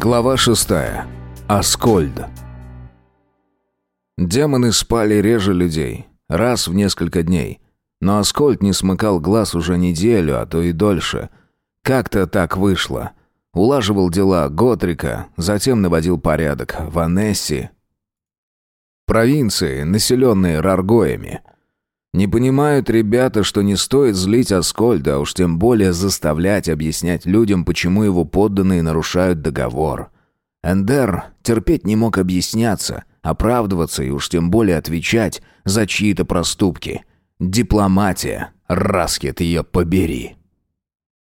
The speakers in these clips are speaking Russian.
Глава шестая. Аскольд. Демоны спали реже людей, раз в несколько дней. Но Аскольд не смыкал глаз уже неделю, а то и дольше. Как-то так вышло. Улаживал дела Готрика, затем наводил порядок в Анесси. Провинции, населенные раргоями. Не понимают ребята, что не стоит злить Аскольда, а уж тем более заставлять объяснять людям, почему его подданные нарушают договор. Эндер терпеть не мог объясняться, оправдываться и уж тем более отвечать за чьи-то проступки. Дипломатия, раскет ее побери.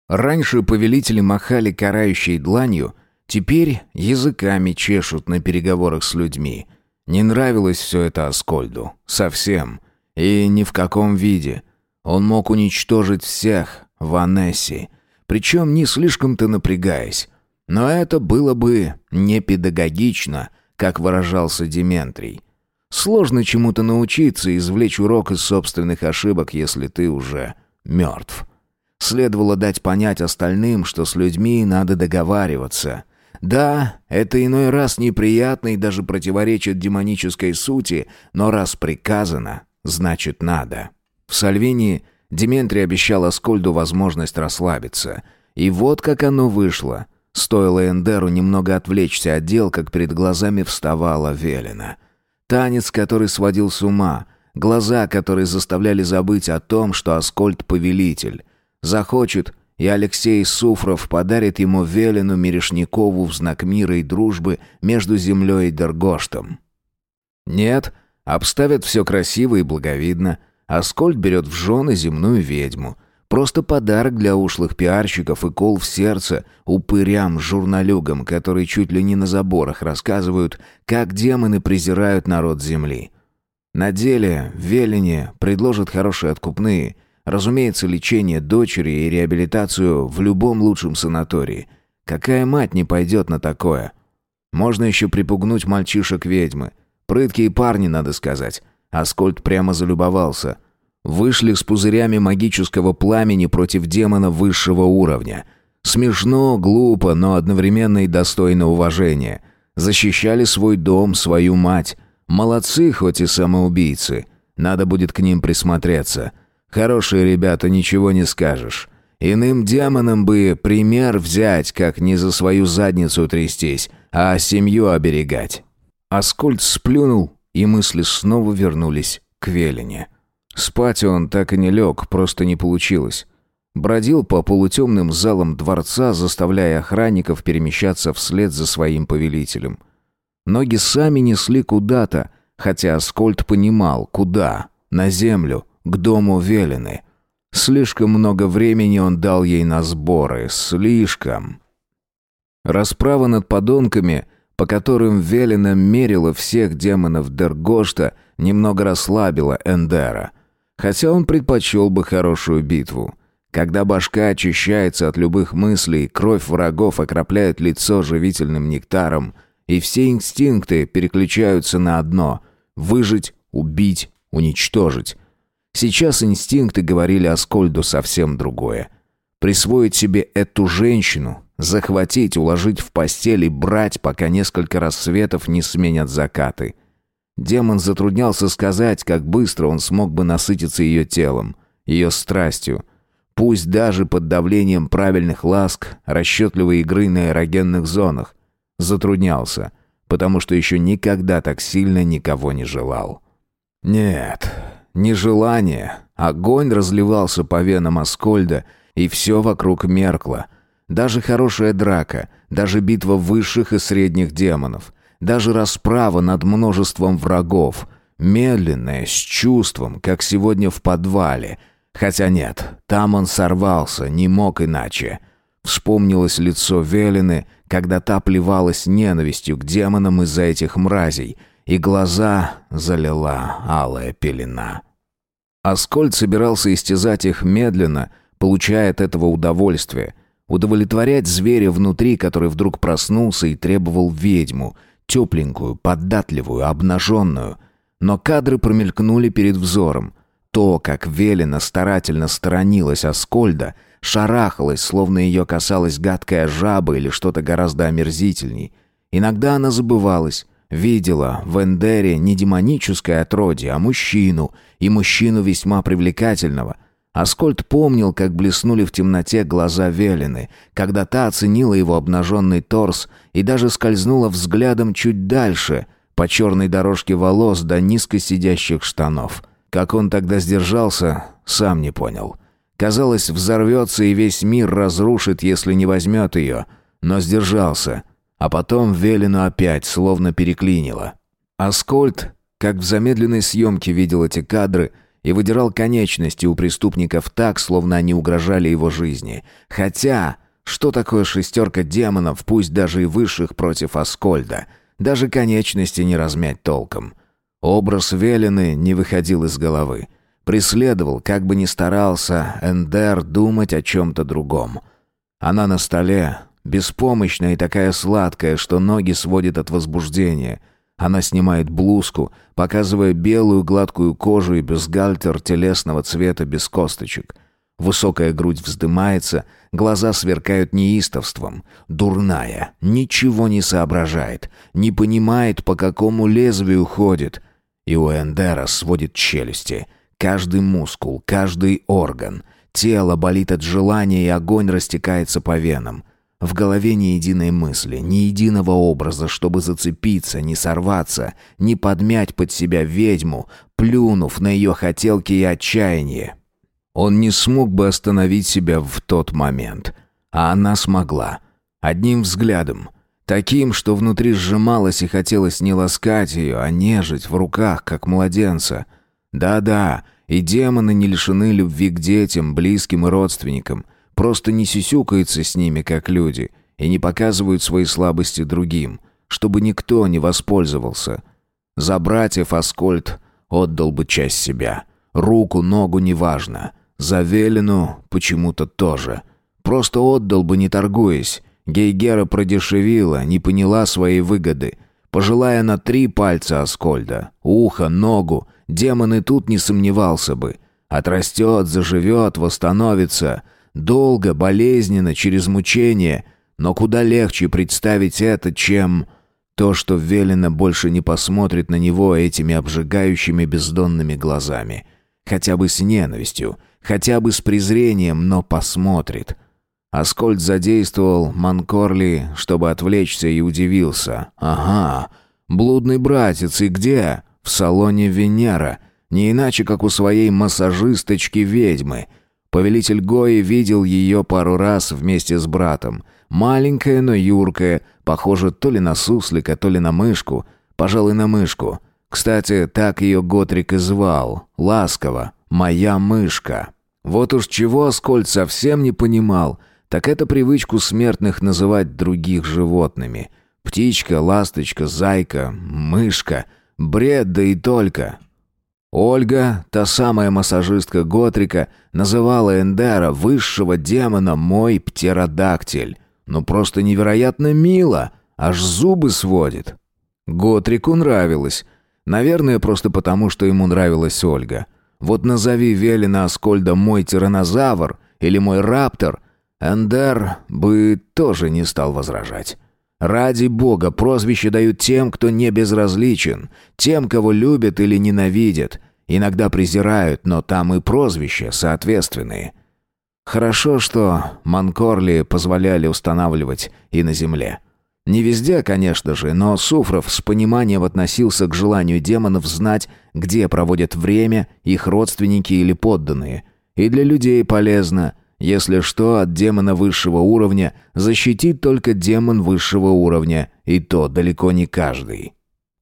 Раньше повелители махали карающей дланью, теперь языками чешут на переговорах с людьми. Не нравилось все это Аскольду. Совсем. И ни в каком виде. Он мог уничтожить всех в Анессе, причем не слишком-то напрягаясь. Но это было бы не педагогично, как выражался Дементрий. Сложно чему-то научиться и извлечь урок из собственных ошибок, если ты уже мертв. Следовало дать понять остальным, что с людьми надо договариваться. Да, это иной раз неприятно и даже противоречит демонической сути, но раз приказано, значит надо. В Сальвинии Дементрий обещал Аскольду возможность расслабиться. И вот как оно вышло. Стоило Эндеру немного отвлечься от дел, как перед глазами вставала Велена. Танец, который сводил с ума, глаза, которые заставляли забыть о том, что Аскольд — повелитель. Захочет, и Алексей Суфров подарит ему Велену Мерешникову в знак мира и дружбы между землей и Дергоштом. Нет — Обставят все красиво и благовидно. Аскольд берет в жены земную ведьму. Просто подарок для ушлых пиарщиков и кол в сердце упырям-журналюгам, которые чуть ли не на заборах рассказывают, как демоны презирают народ земли. На деле Велине предложат хорошие откупные, разумеется, лечение дочери и реабилитацию в любом лучшем санатории. Какая мать не пойдет на такое? Можно еще припугнуть мальчишек ведьмы. Прыткие парни, надо сказать. Аскольд прямо залюбовался. Вышли с пузырями магического пламени против демона высшего уровня. Смешно, глупо, но одновременно и достойно уважения. Защищали свой дом, свою мать. Молодцы, хоть и самоубийцы. Надо будет к ним присмотреться. Хорошие ребята, ничего не скажешь. Иным демонам бы пример взять, как не за свою задницу трястись, а семью оберегать. Аскольд сплюнул, и мысли снова вернулись к Велине. Спать он так и не лег, просто не получилось. Бродил по полутемным залам дворца, заставляя охранников перемещаться вслед за своим повелителем. Ноги сами несли куда-то, хотя Аскольд понимал, куда. На землю, к дому Велины. Слишком много времени он дал ей на сборы, слишком. Расправа над подонками — по которым Велина мерила всех демонов Дергошта, немного расслабила Эндера. Хотя он предпочел бы хорошую битву. Когда башка очищается от любых мыслей, кровь врагов окропляет лицо живительным нектаром, и все инстинкты переключаются на одно — выжить, убить, уничтожить. Сейчас инстинкты говорили Аскольду совсем другое. Присвоить себе эту женщину, Захватить, уложить в постель и брать, пока несколько рассветов не сменят закаты. Демон затруднялся сказать, как быстро он смог бы насытиться ее телом, ее страстью. Пусть даже под давлением правильных ласк, расчетливой игры на эрогенных зонах. Затруднялся, потому что еще никогда так сильно никого не желал. Нет, не желание. Огонь разливался по венам Аскольда, и все вокруг меркло — даже хорошая драка, даже битва высших и средних демонов, даже расправа над множеством врагов, медленная, с чувством, как сегодня в подвале. Хотя нет, там он сорвался, не мог иначе. Вспомнилось лицо Велины, когда та плевалась ненавистью к демонам из-за этих мразей, и глаза залила алая пелена. Аскольд собирался истязать их медленно, получая от этого удовольствие, Удовлетворять зверя внутри, который вдруг проснулся и требовал ведьму, тепленькую, податливую, обнаженную. Но кадры промелькнули перед взором. То, как Велена старательно сторонилась Аскольда, шарахалась, словно ее касалась гадкая жаба или что-то гораздо омерзительней. Иногда она забывалась, видела в Эндере не демоническое отродье, а мужчину, и мужчину весьма привлекательного. Аскольд помнил, как блеснули в темноте глаза Велины, когда та оценила его обнаженный торс и даже скользнула взглядом чуть дальше, по черной дорожке волос до низко сидящих штанов. Как он тогда сдержался, сам не понял. Казалось, взорвется и весь мир разрушит, если не возьмет ее. Но сдержался. А потом Велину опять словно переклинило. Аскольд, как в замедленной съемке видел эти кадры, и выдирал конечности у преступников так, словно они угрожали его жизни. Хотя, что такое шестерка демонов, пусть даже и высших против Аскольда? Даже конечности не размять толком. Образ Велины не выходил из головы. Преследовал, как бы ни старался Эндер думать о чем-то другом. Она на столе, беспомощная и такая сладкая, что ноги сводит от возбуждения. Она снимает блузку, показывая белую гладкую кожу и бюстгальтер телесного цвета без косточек. Высокая грудь вздымается, глаза сверкают неистовством. Дурная, ничего не соображает, не понимает, по какому лезвию ходит. И у Эндера сводит челюсти. Каждый мускул, каждый орган. Тело болит от желания, и огонь растекается по венам. В голове ни единой мысли, ни единого образа, чтобы зацепиться, не сорваться, не подмять под себя ведьму, плюнув на ее хотелки и отчаяние. Он не смог бы остановить себя в тот момент. А она смогла. Одним взглядом. Таким, что внутри сжималось и хотелось не ласкать ее, а нежить в руках, как младенца. Да-да, и демоны не лишены любви к детям, близким и родственникам – Просто не сюсюкаются с ними, как люди, и не показывают свои слабости другим, чтобы никто не воспользовался. За братьев Аскольд отдал бы часть себя. Руку, ногу, неважно. За Велину почему-то тоже. Просто отдал бы, не торгуясь. Гейгера продешевила, не поняла своей выгоды. Пожелая на три пальца Аскольда, ухо, ногу, демон и тут не сомневался бы. Отрастет, заживет, восстановится — Долго, болезненно, через мучение, но куда легче представить это, чем то, что Велина больше не посмотрит на него этими обжигающими бездонными глазами. Хотя бы с ненавистью, хотя бы с презрением, но посмотрит. Аскольд задействовал Манкорли, чтобы отвлечься, и удивился. «Ага, блудный братец, и где?» «В салоне Венера», не иначе, как у своей массажисточки-ведьмы — Повелитель Гои видел ее пару раз вместе с братом. Маленькая, но юркая, похожа то ли на суслика, то ли на мышку. Пожалуй, на мышку. Кстати, так ее Готрик и звал. Ласково. «Моя мышка». Вот уж чего Аскольд совсем не понимал, так это привычку смертных называть других животными. Птичка, ласточка, зайка, мышка. Бред, да и только. Ольга, та самая массажистка Готрика, называла Эндера высшего демона мой птеродактиль. Ну просто невероятно мило, аж зубы сводит. Готрику нравилось. Наверное, просто потому, что ему нравилась Ольга. Вот назови Велина Аскольда мой тиранозавр или мой раптор, Эндер бы тоже не стал возражать. Ради бога, прозвище дают тем, кто не безразличен, тем, кого любят или ненавидят. Иногда презирают, но там и прозвища соответственные. Хорошо, что Манкорли позволяли устанавливать и на земле. Не везде, конечно же, но Суфров с пониманием относился к желанию демонов знать, где проводят время их родственники или подданные. И для людей полезно – если что, от демона высшего уровня защитит только демон высшего уровня, и то далеко не каждый.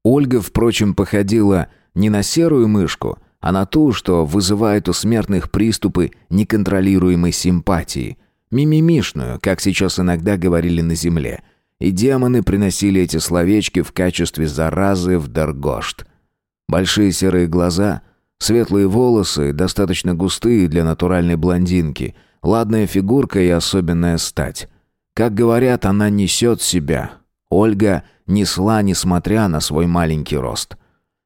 Ольга, впрочем, походила не на серую мышку, а на ту, что вызывает у смертных приступы неконтролируемой симпатии. Мимимишную, как сейчас иногда говорили на земле. И демоны приносили эти словечки в качестве заразы в Даргошт. Большие серые глаза, светлые волосы, достаточно густые для натуральной блондинки – Ладная фигурка и особенная стать. Как говорят, она несет себя. Ольга несла, несмотря на свой маленький рост.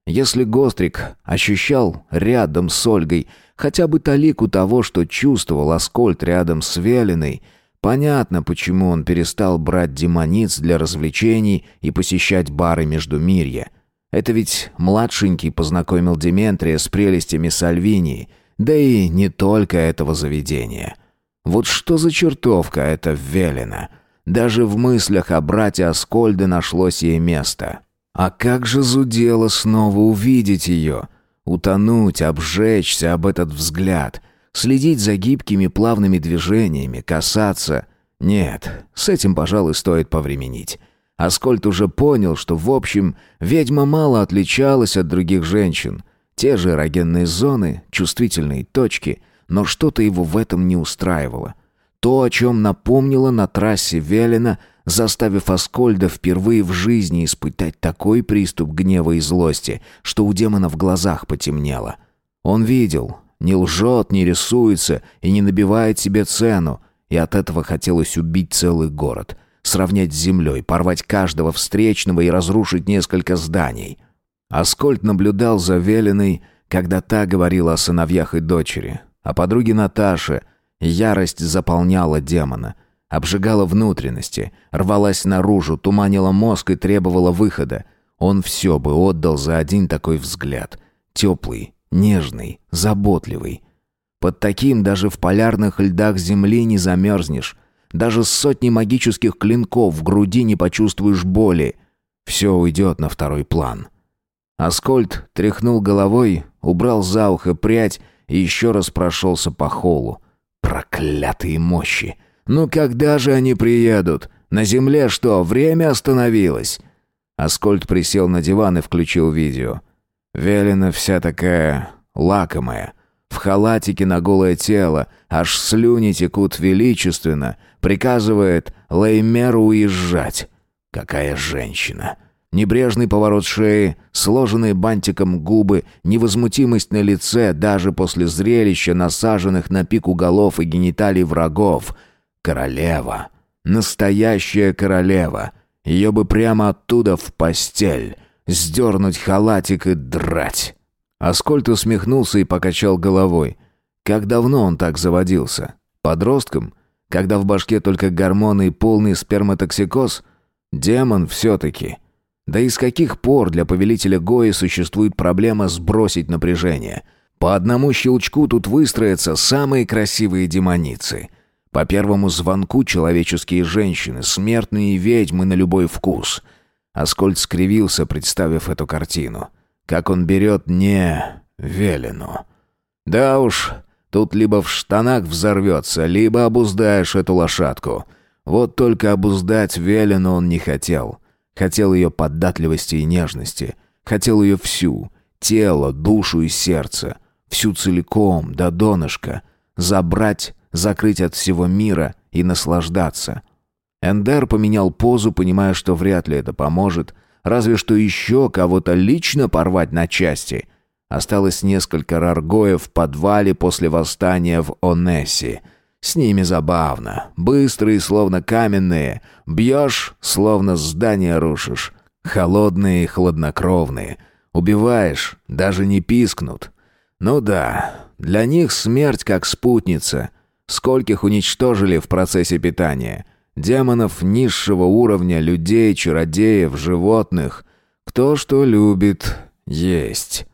Если Гострик ощущал рядом с Ольгой Хотя бы талику того, что чувствовал Аскольд рядом с Велиной, понятно, почему он перестал брать демониц для развлечений и посещать бары Междумирья. Это ведь младшенький познакомил Дементрия с прелестями Сальвинии, да и не только этого заведения. Вот что за чертовка эта Велина. Даже в мыслях о брате Аскольде нашлось ей место. А как же зудело снова увидеть ее, утонуть, обжечься об этот взгляд, следить за гибкими плавными движениями, касаться. Нет, с этим, пожалуй, стоит повременить. Аскольд уже понял, что, в общем, ведьма мало отличалась от других женщин. Те же эрогенные зоны, чувствительные точки, но что-то его в этом не устраивало. То, о чем напомнила на трассе Велена, заставив Аскольда впервые в жизни испытать такой приступ гнева и злости, что у демона в глазах потемнело. Он видел, не лжет, не рисуется и не набивает себе цену, и от этого хотелось убить целый город, сравнять с землей, порвать каждого встречного и разрушить несколько зданий. Аскольд наблюдал за Велиной, когда та говорила о сыновьях и дочери, о подруге Наташе. Ярость заполняла демона — обжигала внутренности, рвалась наружу, туманила мозг и требовала выхода. Он все бы отдал за один такой взгляд. Теплый, нежный, заботливый. Под таким даже в полярных льдах земли не замерзнешь. Даже с сотней магических клинков в груди не почувствуешь боли. Все уйдет на второй план. Аскольд тряхнул головой, убрал за ухо прядь и еще раз прошелся по холлу. Проклятые мощи! «Ну когда же они приедут? На земле что, время остановилось?» Аскольд присел на диван и включил видео. Велена вся такая лакомая. В халатике на голое тело, аж слюни текут величественно, приказывает Леймеру уезжать. Какая женщина! Небрежный поворот шеи, сложенные бантиком губы, невозмутимость на лице даже после зрелища насаженных на пику голов и гениталий врагов — Королева. Настоящая королева. Ее бы прямо оттуда в постель. Сдернуть халатик и драть. Аскольд усмехнулся и покачал головой. Как давно он так заводился? Подростком? Когда в башке только гормоны и полный сперматоксикоз? Демон все-таки. Да и с каких пор для повелителя Гои существует проблема сбросить напряжение? По одному щелчку тут выстроятся самые красивые демоницы — по первому звонку человеческие женщины, смертные ведьмы на любой вкус. Аскольд скривился, представив эту картину. Как он берет не Велину. Да уж, тут либо в штанах взорвется, либо обуздаешь эту лошадку. Вот только обуздать Велину он не хотел. Хотел ее податливости и нежности. Хотел ее всю. Тело, душу и сердце. Всю целиком, до донышка. Забрать закрыть от всего мира и наслаждаться. Эндер поменял позу, понимая, что вряд ли это поможет, разве что еще кого-то лично порвать на части. Осталось несколько раргоев в подвале после восстания в Онессе. С ними забавно. Быстрые, словно каменные. Бьешь, словно здание рушишь. Холодные и хладнокровные. Убиваешь, даже не пискнут. Ну да, для них смерть как спутница — Скольких уничтожили в процессе питания? Демонов низшего уровня, людей, чародеев, животных. Кто что любит есть.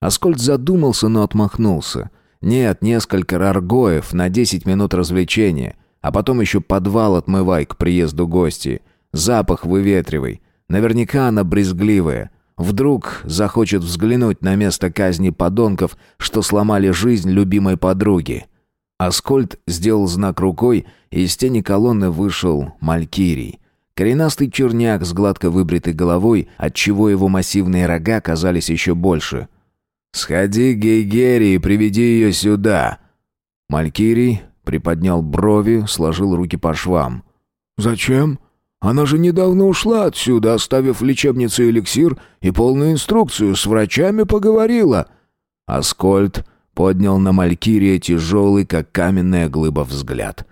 Аскольд задумался, но отмахнулся. Нет, несколько раргоев на 10 минут развлечения, а потом еще подвал отмывай к приезду гостей. Запах выветривай. Наверняка она брезгливая. Вдруг захочет взглянуть на место казни подонков, что сломали жизнь любимой подруги. Аскольд сделал знак рукой, и из тени колонны вышел Малькирий. Коренастый черняк с гладко выбритой головой, отчего его массивные рога казались еще больше. «Сходи к Гейгере и приведи ее сюда!» Малькирий приподнял брови, сложил руки по швам. «Зачем? Она же недавно ушла отсюда, оставив в лечебнице эликсир и полную инструкцию, с врачами поговорила». Аскольд поднял на Малькирия тяжелый, как каменная глыба, взгляд.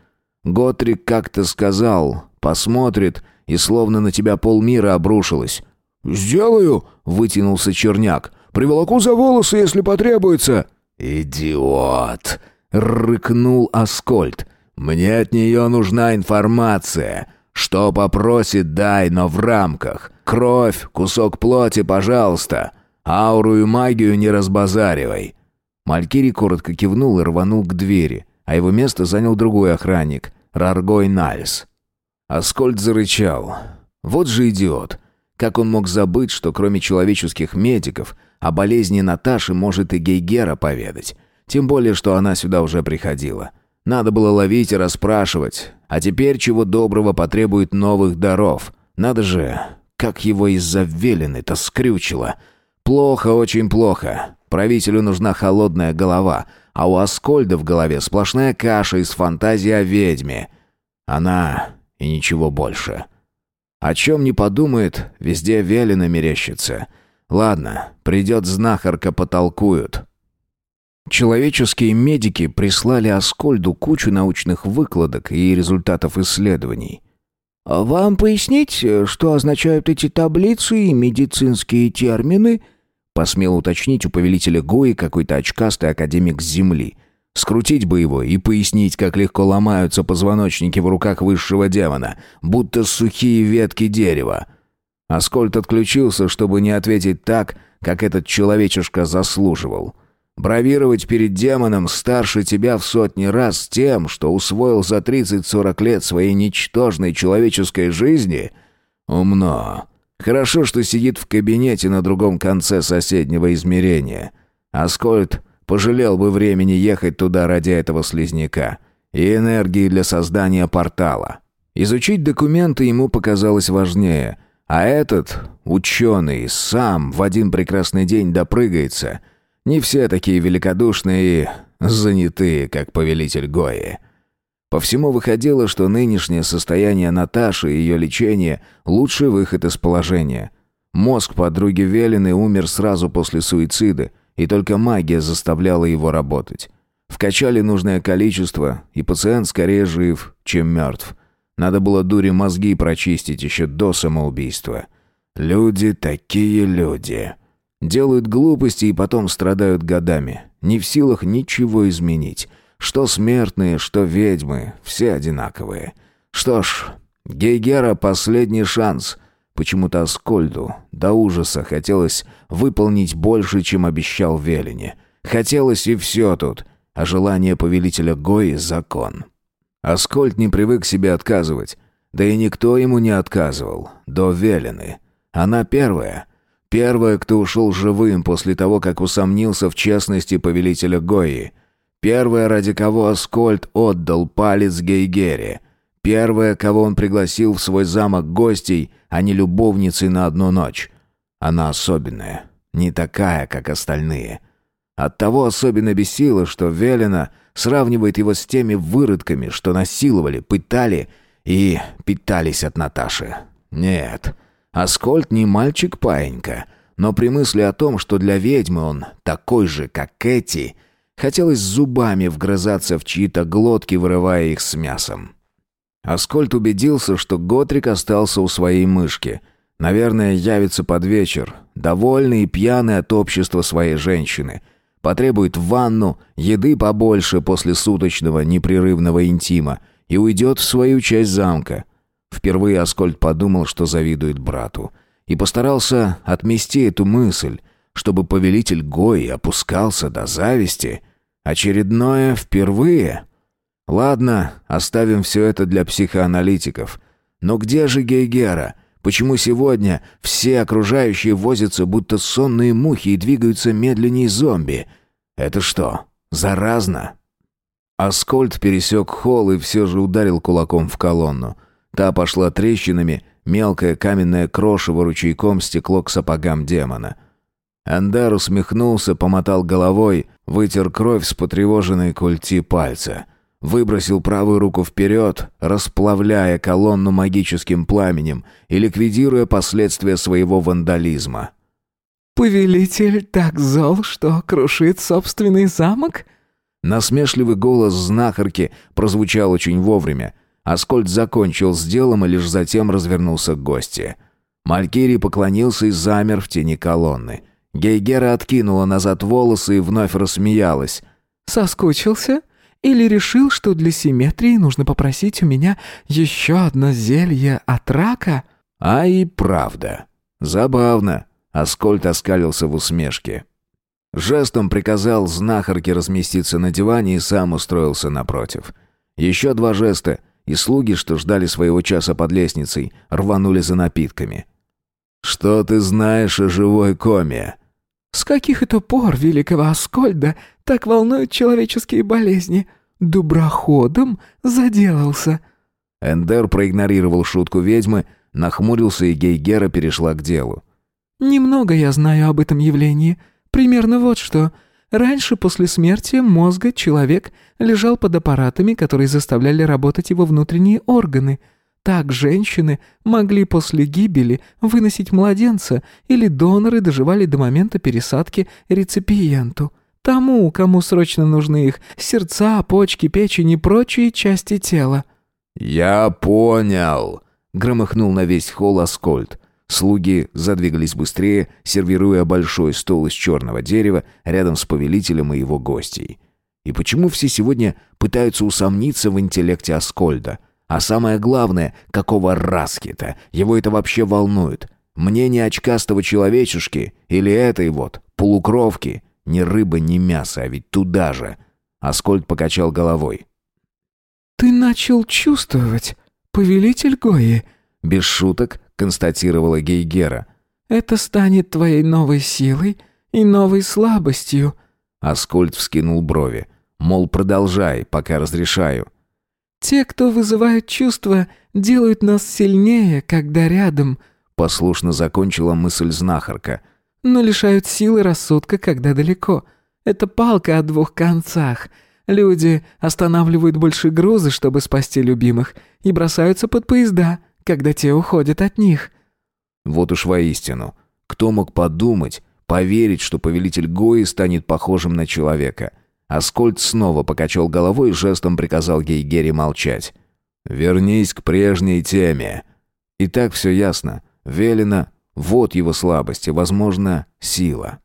Готрик как-то сказал, посмотрит, и словно на тебя полмира обрушилось. «Сделаю!» — вытянулся черняк. «Приволоку за волосы, если потребуется!» «Идиот!» — рыкнул Аскольд. «Мне от нее нужна информация. Что попросит, дай, но в рамках. Кровь, кусок плоти, пожалуйста. Ауру и магию не разбазаривай». Малькирий коротко кивнул и рванул к двери, а его место занял другой охранник, Раргой Нальс. Аскольд зарычал. «Вот же идиот!» Как он мог забыть, что кроме человеческих медиков о болезни Наташи может и Гейгера поведать? Тем более, что она сюда уже приходила. Надо было ловить и расспрашивать. А теперь чего доброго потребует новых даров. Надо же, как его из-за велены-то скрючило. Плохо, очень плохо. Правителю нужна холодная голова, а у Аскольда в голове сплошная каша из фантазии о ведьме. Она и ничего больше. О чем не подумает, везде велено мерещится. Ладно, придет знахарка, потолкуют. Человеческие медики прислали Аскольду кучу научных выкладок и результатов исследований. «Вам пояснить, что означают эти таблицы и медицинские термины?» посмел уточнить у повелителя Гои какой-то очкастый академик с земли. Скрутить бы его и пояснить, как легко ломаются позвоночники в руках высшего демона, будто сухие ветки дерева. Аскольд отключился, чтобы не ответить так, как этот человечишка заслуживал. Бравировать перед демоном старше тебя в сотни раз тем, что усвоил за 30-40 лет своей ничтожной человеческой жизни? Умно. Хорошо, что сидит в кабинете на другом конце соседнего измерения. Аскольд Пожалел бы времени ехать туда ради этого слизняка. И энергии для создания портала. Изучить документы ему показалось важнее. А этот, ученый, сам в один прекрасный день допрыгается. Не все такие великодушные и занятые, как повелитель Гои. По всему выходило, что нынешнее состояние Наташи и ее лечение – лучший выход из положения. Мозг подруги Велины умер сразу после суицида – и только магия заставляла его работать. Вкачали нужное количество, и пациент скорее жив, чем мертв. Надо было дуре мозги прочистить еще до самоубийства. Люди такие люди. Делают глупости и потом страдают годами. Не в силах ничего изменить. Что смертные, что ведьмы, все одинаковые. Что ж, Гейгера последний шанс. Почему-то Аскольду до ужаса хотелось выполнить больше, чем обещал Велине. Хотелось и все тут, а желание повелителя Гои — закон. Аскольд не привык себе отказывать, да и никто ему не отказывал, до Велины. Она первая. Первая, кто ушел живым после того, как усомнился в честности повелителя Гои. Первая, ради кого Аскольд отдал палец Гейгере. Первая, кого он пригласил в свой замок гостей, а не любовницей на одну ночь. Она особенная, не такая, как остальные. Оттого особенно бесило, что Велена сравнивает его с теми выродками, что насиловали, пытали и питались от Наташи. Нет, Аскольд не мальчик-паинька, но при мысли о том, что для ведьмы он такой же, как эти, хотелось зубами вгрызаться в чьи-то глотки, вырывая их с мясом. Аскольд убедился, что Готрик остался у своей мышки. Наверное, явится под вечер, довольный и пьяный от общества своей женщины. Потребует ванну, еды побольше после суточного непрерывного интима и уйдет в свою часть замка. Впервые Аскольд подумал, что завидует брату. И постарался отмести эту мысль, чтобы повелитель Гои опускался до зависти. Очередное «впервые» Ладно, оставим все это для психоаналитиков. Но где же Гейгера? Почему сегодня все окружающие возятся, будто сонные мухи, и двигаются медленнее зомби? Это что, заразно? Аскольд пересек холл и все же ударил кулаком в колонну. Та пошла трещинами, мелкое каменное крошево ручейком стекло к сапогам демона. Андар усмехнулся, помотал головой, вытер кровь с потревоженной культи пальца — Выбросил правую руку вперед, расплавляя колонну магическим пламенем и ликвидируя последствия своего вандализма. «Повелитель так зол, что крушит собственный замок?» Насмешливый голос знахарки прозвучал очень вовремя. Аскольд закончил с делом и лишь затем развернулся к гости. Малькирий поклонился и замер в тени колонны. Гейгера откинула назад волосы и вновь рассмеялась. «Соскучился? Или решил, что для симметрии нужно попросить у меня еще одно зелье от рака?» А и правда. Забавно. Аскольд оскалился в усмешке. Жестом приказал знахарке разместиться на диване и сам устроился напротив. Еще два жеста, и слуги, что ждали своего часа под лестницей, рванули за напитками. «Что ты знаешь о живой коме?» «С каких это пор великого Аскольда так волнуют человеческие болезни? Доброходом заделался?» Эндер проигнорировал шутку ведьмы, нахмурился, и Гейгера перешла к делу. «Немного я знаю об этом явлении. Примерно вот что. Раньше, после смерти мозга, человек лежал под аппаратами, которые заставляли работать его внутренние органы. Так женщины могли после гибели выносить младенца, или доноры доживали до момента пересадки реципиенту. Тому, кому срочно нужны их сердца, почки, печень и прочие части тела. «Я понял», — громыхнул на весь холл Аскольд. Слуги задвигались быстрее, сервируя большой стол из черного дерева рядом с повелителем и его гостей. И почему все сегодня пытаются усомниться в интеллекте Аскольда? А самое главное, какого раскита? Его это вообще волнует? Мнение очкастого человечушки или этой вот, полукровки? Ни рыба, ни мясо, а ведь туда же. Аскольд покачал головой. «Ты начал чувствовать, повелитель Гои?» Без шуток констатировала Гейгера. «Это станет твоей новой силой и новой слабостью». Аскольд вскинул брови. Мол, продолжай, пока разрешаю. «Те, кто вызывают чувства, делают нас сильнее, когда рядом», послушно закончила мысль знахарка. «Но лишают силы рассудка, когда далеко. Это палка о двух концах. Люди останавливают больше грузы, чтобы спасти любимых, и бросаются под поезда, когда те уходят от них». Вот уж воистину. Кто мог подумать, поверить, что повелитель Гои станет похожим на человека? Аскольд снова покачал головой и жестом приказал Гейгере молчать. «Вернись к прежней теме». И так все ясно. Велено, вот его слабость и, возможно, сила.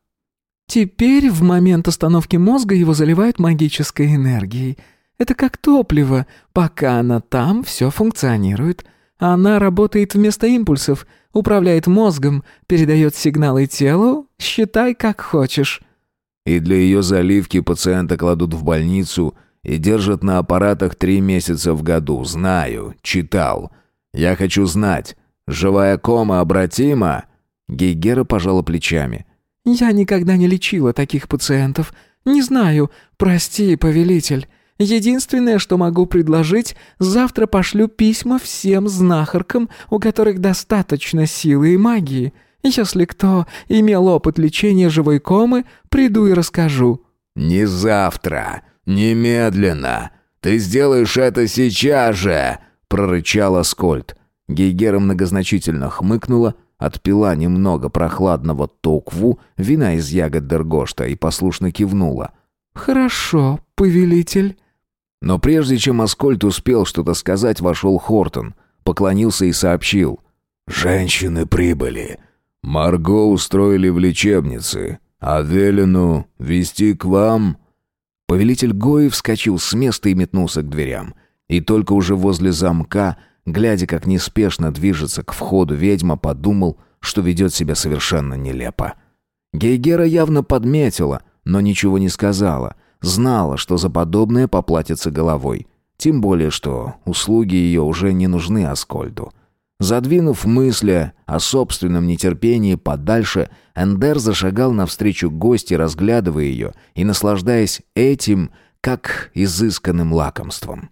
«Теперь в момент остановки мозга его заливают магической энергией. Это как топливо. Пока она там, все функционирует. Она работает вместо импульсов, управляет мозгом, передает сигналы телу, считай как хочешь». И для ее заливки пациента кладут в больницу и держат на аппаратах три месяца в году. Знаю, читал. Я хочу знать, живая кома обратима?» Гейгера пожала плечами. «Я никогда не лечила таких пациентов. Не знаю. Прости, повелитель. Единственное, что могу предложить, завтра пошлю письма всем знахаркам, у которых достаточно силы и магии. Если кто имел опыт лечения живой комы, приду и расскажу». «Не завтра, немедленно. Ты сделаешь это сейчас же!» — прорычал Аскольд. Гейгера многозначительно хмыкнула, отпила немного прохладного токву, вина из ягод Дергошта и послушно кивнула. «Хорошо, повелитель». Но прежде чем Аскольд успел что-то сказать, вошел Хортон, поклонился и сообщил. «Женщины прибыли. Марго устроили в лечебнице, а Велину вести к вам...» Повелитель Гои вскочил с места и метнулся к дверям. И только уже возле замка, глядя, как неспешно движется к входу ведьма, подумал, что ведет себя совершенно нелепо. Гейгера явно подметила, но ничего не сказала — Знала, что за подобное поплатится головой. Тем более, что услуги ее уже не нужны Аскольду. Задвинув мысли о собственном нетерпении подальше, Эндер зашагал навстречу гости, разглядывая ее и наслаждаясь этим, как изысканным лакомством.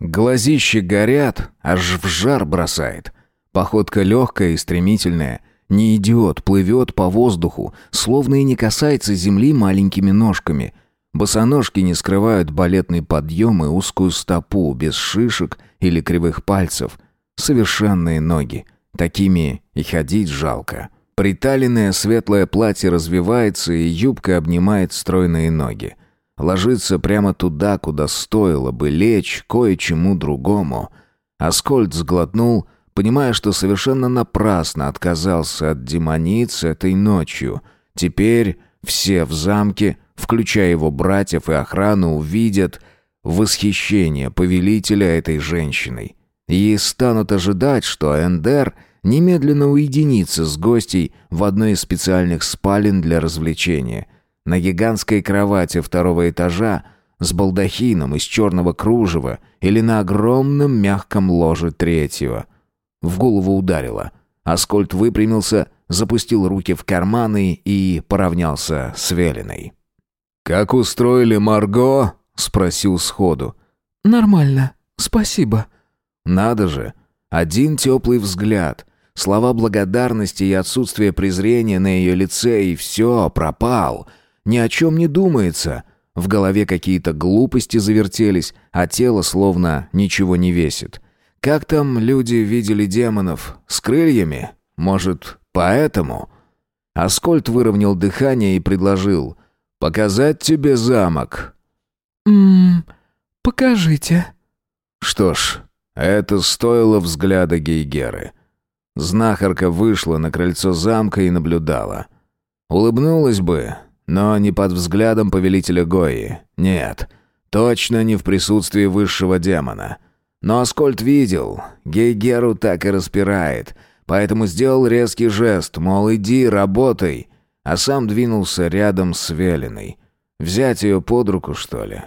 Глазищи горят, аж в жар бросает. Походка легкая и стремительная. Не идет, плывет по воздуху, словно и не касается земли маленькими ножками — Босоножки не скрывают балетный подъем и узкую стопу без шишек или кривых пальцев. Совершенные ноги. Такими и ходить жалко. Приталенное светлое платье развивается, и юбка обнимает стройные ноги. Ложится прямо туда, куда стоило бы лечь кое-чему другому. Аскольд сглотнул, понимая, что совершенно напрасно отказался от демониц этой ночью — Теперь все в замке, включая его братьев и охрану, увидят восхищение повелителя этой женщиной. И станут ожидать, что Эндер немедленно уединится с гостей в одной из специальных спален для развлечения. На гигантской кровати второго этажа с балдахином из черного кружева или на огромном мягком ложе третьего. В голову ударило. Аскольд выпрямился, запустил руки в карманы и поравнялся с Велиной. «Как устроили Марго?» — спросил сходу. «Нормально, спасибо». «Надо же! Один теплый взгляд, слова благодарности и отсутствие презрения на ее лице, и все, пропал. Ни о чем не думается. В голове какие-то глупости завертелись, а тело словно ничего не весит. Как там люди видели демонов? С крыльями? Может, поэтому?» Аскольд выровнял дыхание и предложил «Показать тебе замок». «Ммм, покажите». Что ж, это стоило взгляда Гейгеры. Знахарка вышла на крыльцо замка и наблюдала. Улыбнулась бы, но не под взглядом повелителя Гои. Нет, точно не в присутствии высшего демона. Но Аскольд видел, Гейгеру так и распирает, поэтому сделал резкий жест, мол, иди, работай, а сам двинулся рядом с Велиной. Взять ее под руку, что ли?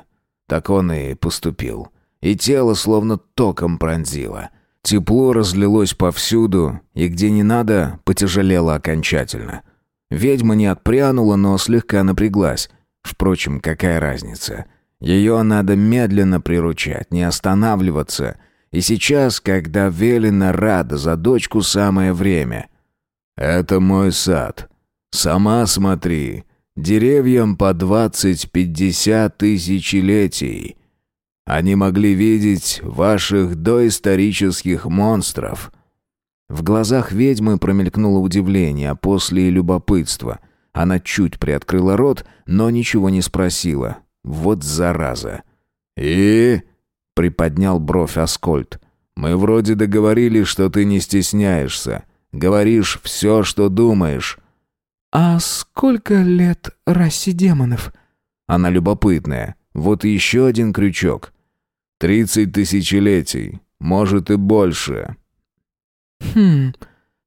Так он и поступил. И тело словно током пронзило. Тепло разлилось повсюду, и где не надо, потяжелело окончательно. Ведьма не отпрянула, но слегка напряглась. Впрочем, какая разница? Ее надо медленно приручать, не останавливаться. И сейчас, когда Велина рада за дочку, самое время. «Это мой сад. Сама смотри. Деревьям по двадцать-пятьдесят тысячелетий. Они могли видеть ваших доисторических монстров». В глазах ведьмы промелькнуло удивление, а после и любопытство. Она чуть приоткрыла рот, но ничего не спросила. Вот зараза. «И?» — приподнял бровь Аскольд. «Мы вроде договорились, что ты не стесняешься. Говоришь все, что думаешь». «А сколько лет расе демонов?» Она любопытная. Вот еще один крючок. «Тридцать тысячелетий. Может и больше». «Хм,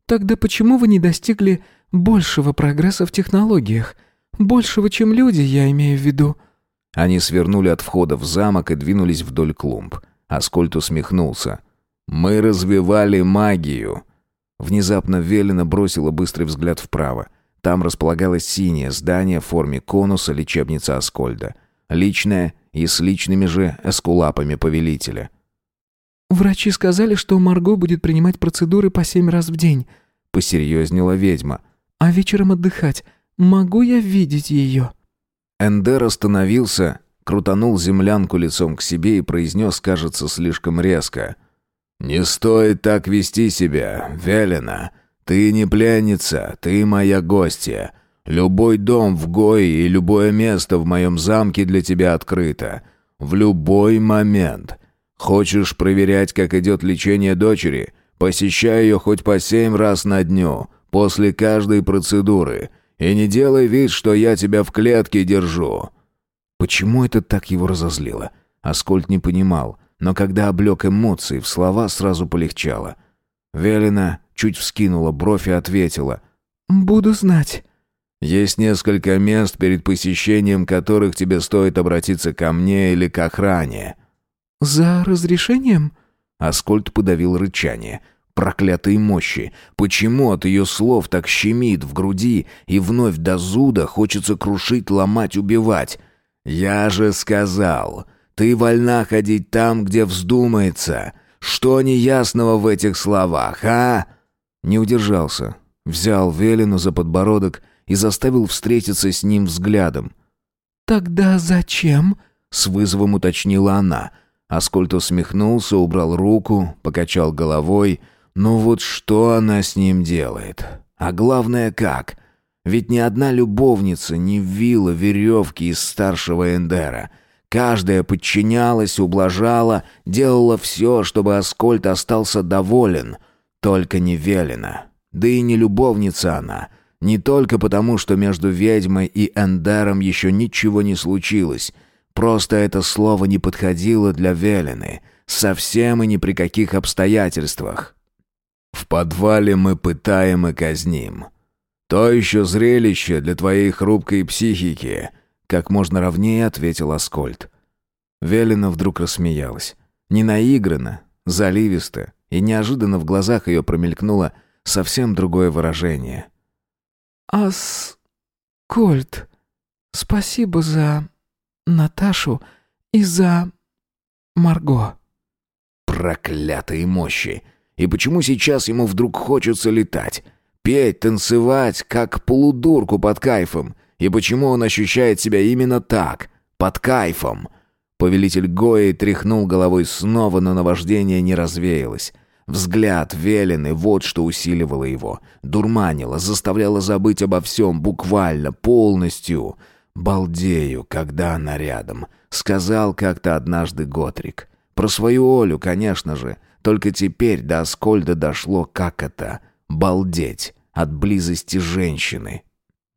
тогда почему вы не достигли большего прогресса в технологиях? Большего, чем люди, я имею в виду». Они свернули от входа в замок и двинулись вдоль клумб. Аскольд усмехнулся. «Мы развивали магию». Внезапно Велина бросила быстрый взгляд вправо. Там располагалось синее здание в форме конуса лечебницы Аскольда. Личное и с личными же эскулапами повелителя. «Врачи сказали, что Марго будет принимать процедуры по семь раз в день», — посерьезнела ведьма. «А вечером отдыхать. Могу я видеть ее?» Эндер остановился, крутанул землянку лицом к себе и произнес, кажется, слишком резко. «Не стоит так вести себя, Велена. Ты не пленница, ты моя гостья. Любой дом в Гое и любое место в моем замке для тебя открыто. В любой момент. Хочешь проверять, как идет лечение дочери? Посещай ее хоть по семь раз на дню, после каждой процедуры. И не делай вид, что я тебя в клетке держу». Почему это так его разозлило? Аскольд не понимал, но когда облег эмоции в слова, сразу полегчало. Велина чуть вскинула бровь и ответила. «Буду знать». «Есть несколько мест, перед посещением которых тебе стоит обратиться ко мне или к охране». «За разрешением?» Аскольд подавил рычание. Проклятые мощи. Почему от ее слов так щемит в груди и вновь до зуда хочется крушить, ломать, убивать? «Я же сказал, ты вольна ходить там, где вздумается. Что неясного в этих словах, а?» Не удержался. Взял Велину за подбородок и заставил встретиться с ним взглядом. «Тогда зачем?» — с вызовом уточнила она. Аскольд усмехнулся, убрал руку, покачал головой. «Ну вот что она с ним делает? А главное, как?» Ведь ни одна любовница не ввила веревки из старшего Эндера. Каждая подчинялась, ублажала, делала все, чтобы Аскольд остался доволен. Только не Велена. Да и не любовница она. Не только потому, что между ведьмой и Эндером еще ничего не случилось. Просто это слово не подходило для Велены. Совсем и ни при каких обстоятельствах. В подвале мы пытаем и казним. То еще зрелище для твоей хрупкой психики, как можно ровнее ответил Аскольд. Велена вдруг рассмеялась. Не наигранно, заливисто, и неожиданно в глазах ее промелькнуло совсем другое выражение. «Аскольд, спасибо за Наташу и за Марго». Проклятые мощи! И почему сейчас ему вдруг хочется летать? Петь, танцевать, как полудурку под кайфом? И почему он ощущает себя именно так, под кайфом? Повелитель Гои тряхнул головой снова, но наваждение не развеялось. Взгляд Велены вот что усиливало его. Дурманило, заставляло забыть обо всем, буквально, полностью. «Балдею, когда она рядом», — сказал как-то однажды Готрик. Про свою Олю, конечно же. Только теперь до Аскольда дошло, как это — балдеть от близости женщины.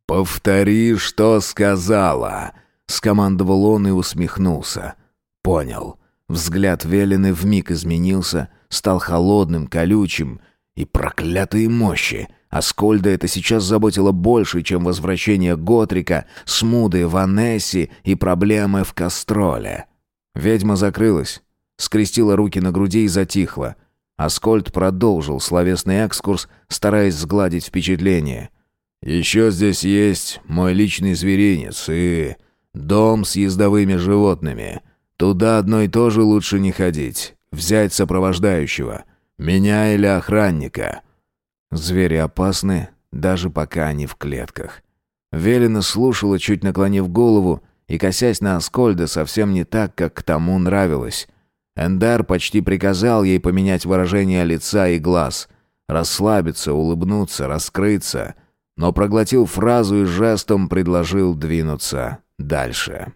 «Повтори, что сказала!» — скомандовал он и усмехнулся. «Понял». Взгляд Велины вмиг изменился, стал холодным, колючим. И проклятые мощи! Аскольда это сейчас заботило больше, чем возвращение Готрика, Смуды, Ванесси и проблемы в Кастроле. Ведьма закрылась, скрестила руки на груди и затихла. Аскольд продолжил словесный экскурс, стараясь сгладить впечатление. «Еще здесь есть мой личный зверинец и дом с ездовыми животными. Туда одной тоже лучше не ходить. Взять сопровождающего. Меня или охранника». Звери опасны, даже пока они в клетках. Велена слушала, чуть наклонив голову, и, косясь на Аскольда, совсем не так, как к тому нравилось. Эндар почти приказал ей поменять выражение лица и глаз, расслабиться, улыбнуться, раскрыться, но проглотил фразу и жестом предложил двинуться дальше.